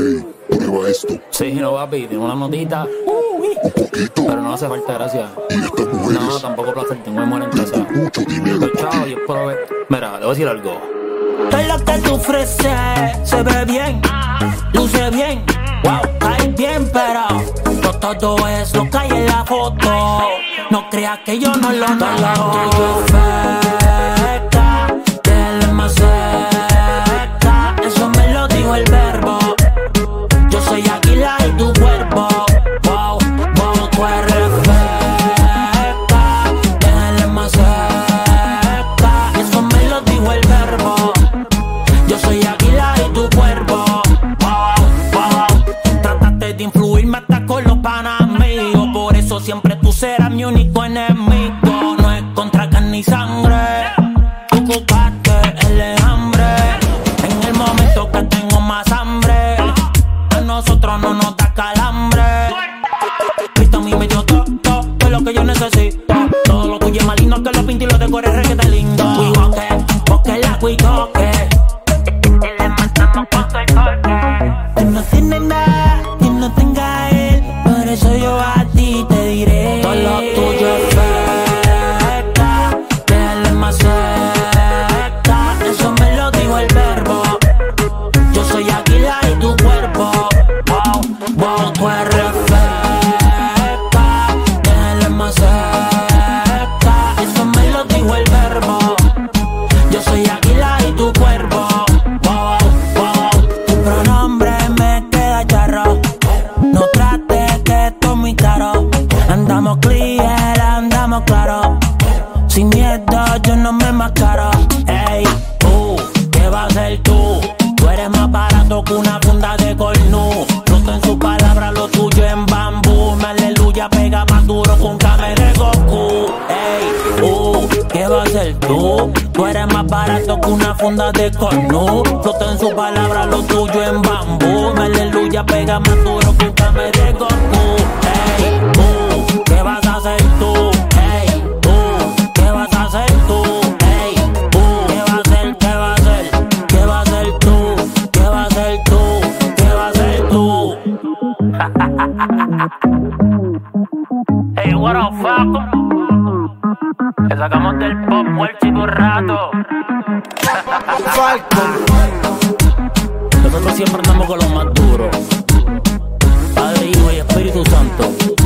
Ey, prueba esto. Sí, no, papi, tengo una notita, Un poquito. pero no hace falta, gracias. Y estas mujeres. No, tampoco placer, tengo amor en casa. Mucho dinero Pues chao, aquí. y espero ver. Mira, te voy a decir algo. Todo lo que tú ofreces se ve bien, luce bien, wow, cae bien, pero no todo es lo que hay en la foto. No creas que yo no lo noto. Yo Siempre tú serás mi único enemigo. No es contra carne y sangre. Tú buscaste el hambre. En el momento que tengo más hambre. A nosotros no nos da calambre. Cristo a mí me dio todo, todo, todo lo que yo necesito. Todo lo tuyo es más lindo que lo pinto y lo decoro es requete lindo. Cuidoque, porque la con el golpe. Tú no tienes nada que no tenga él. Por eso yo a miedo yo no me mascaro. Ey, uh, ¿qué vas a hacer tú? Tú eres más barato que una funda de cornú. Roto en su palabra, lo tuyo en bambú. Me aleluya, pega más duro con Kame de Goku. Ey, uh, ¿qué vas a hacer tú? Tú eres más barato que una funda de cornú. Roto en su palabra, lo tuyo en bambú. Me aleluya, pega más duro con Kame de Goku. Hey, what the fuck? Te sacamos del pop muerto y rato. Nosotros siempre andamos con los más duros. Padre, Hijo y Espíritu Santo.